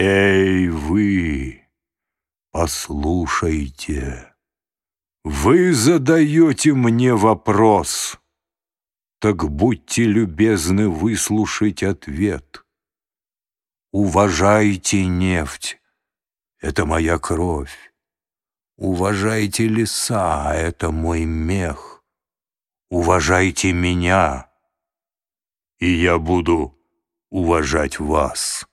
Эй, вы, послушайте, вы задаете мне вопрос, так будьте любезны выслушать ответ. Уважайте нефть, это моя кровь. Уважайте леса, это мой мех. Уважайте меня, и я буду уважать вас.